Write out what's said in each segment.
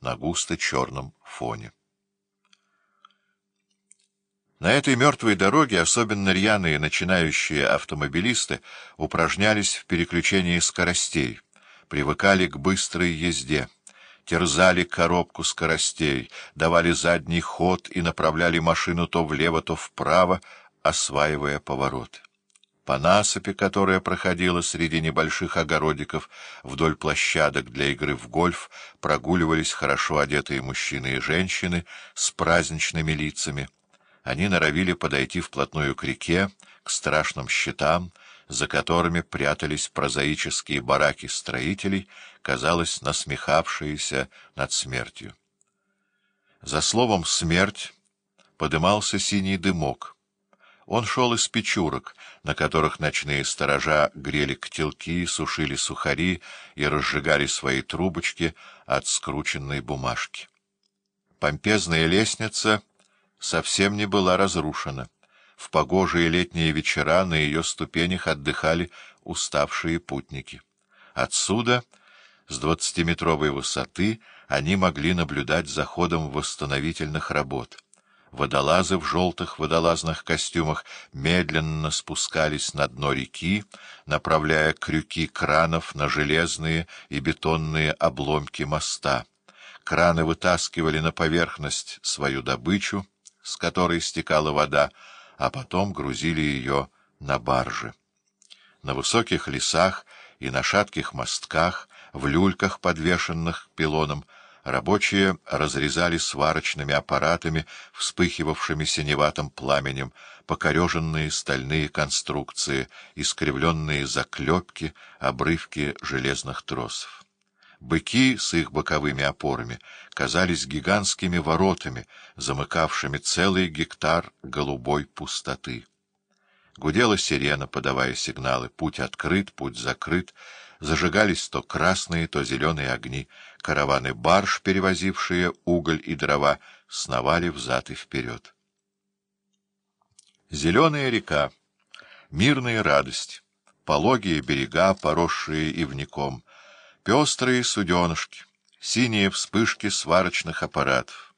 на густо-черном фоне. На этой мертвой дороге особенно рьяные начинающие автомобилисты упражнялись в переключении скоростей, привыкали к быстрой езде, терзали коробку скоростей, давали задний ход и направляли машину то влево, то вправо, осваивая повороты. По насыпи, которая проходила среди небольших огородиков вдоль площадок для игры в гольф, прогуливались хорошо одетые мужчины и женщины с праздничными лицами — они норовили подойти вплотную к реке, к страшным щитам, за которыми прятались прозаические бараки строителей, казалось, насмехавшиеся над смертью. За словом «смерть» подымался синий дымок. Он шел из печурок, на которых ночные сторожа грели котелки, сушили сухари и разжигали свои трубочки от скрученной бумажки. Помпезная лестница — совсем не была разрушена. В погожие летние вечера на ее ступенях отдыхали уставшие путники. Отсюда, с двадцатиметровой высоты, они могли наблюдать за ходом восстановительных работ. Водолазы в желтых водолазных костюмах медленно спускались на дно реки, направляя крюки кранов на железные и бетонные обломки моста. Краны вытаскивали на поверхность свою добычу, с которой стекала вода, а потом грузили ее на баржи. На высоких лесах и на шатких мостках, в люльках, подвешенных пилоном, рабочие разрезали сварочными аппаратами, вспыхивавшими синеватым пламенем, покореженные стальные конструкции, искривленные заклепки, обрывки железных тросов. Быки с их боковыми опорами казались гигантскими воротами, замыкавшими целый гектар голубой пустоты. Гудела сирена, подавая сигналы. Путь открыт, путь закрыт. Зажигались то красные, то зеленые огни. Караваны барж, перевозившие уголь и дрова, сновали взад и вперед. Зеленая река, мирная радость, пологие берега, поросшие ивником — Пестрые суденышки, синие вспышки сварочных аппаратов.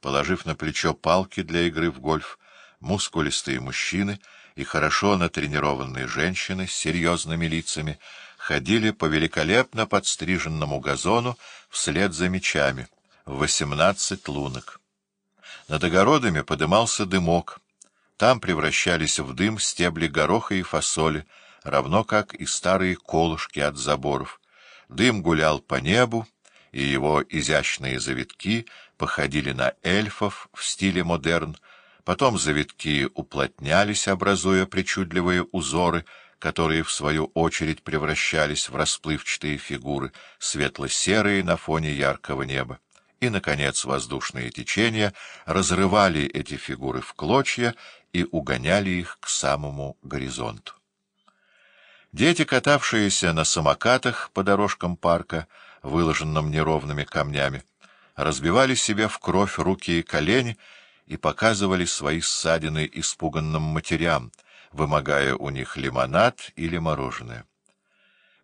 Положив на плечо палки для игры в гольф, мускулистые мужчины и хорошо натренированные женщины с серьезными лицами ходили по великолепно подстриженному газону вслед за мечами, в восемнадцать лунок. Над огородами подымался дымок. Там превращались в дым стебли гороха и фасоли, равно как и старые колышки от заборов — Дым гулял по небу, и его изящные завитки походили на эльфов в стиле модерн, потом завитки уплотнялись, образуя причудливые узоры, которые, в свою очередь, превращались в расплывчатые фигуры, светло-серые на фоне яркого неба. И, наконец, воздушные течения разрывали эти фигуры в клочья и угоняли их к самому горизонту. Дети, катавшиеся на самокатах по дорожкам парка, выложенным неровными камнями, разбивали себе в кровь руки и колени и показывали свои ссадины испуганным матерям, вымогая у них лимонад или мороженое.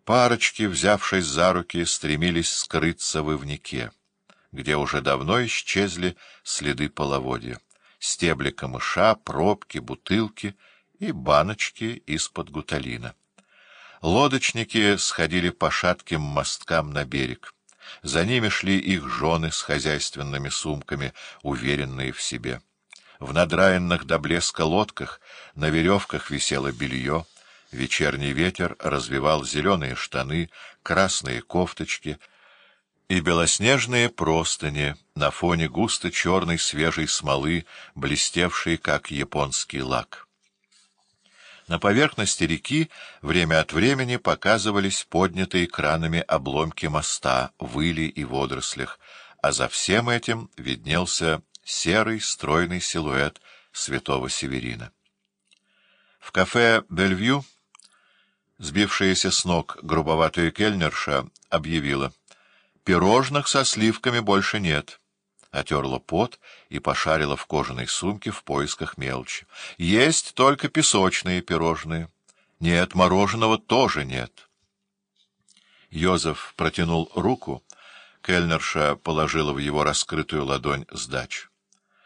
Парочки, взявшись за руки, стремились скрыться в ивнике, где уже давно исчезли следы половодья, стебли камыша, пробки, бутылки и баночки из-под гуталина. Лодочники сходили по шатким мосткам на берег. За ними шли их жены с хозяйственными сумками, уверенные в себе. В надраенных до блеска лодках на веревках висело белье, вечерний ветер развивал зеленые штаны, красные кофточки и белоснежные простыни на фоне густо черной свежей смолы, блестевшей, как японский лак. На поверхности реки время от времени показывались поднятые кранами обломки моста, выли и водорослях, а за всем этим виднелся серый стройный силуэт святого Северина. В кафе «Бельвью» сбившаяся с ног грубоватая кельнерша объявила «Пирожных со сливками больше нет» отерла пот и пошарила в кожаной сумке в поисках мелочи. Есть только песочные пирожные. Нет, мороженого тоже нет. Йозеф протянул руку Кельнерша положила в его раскрытую ладонь сдачу.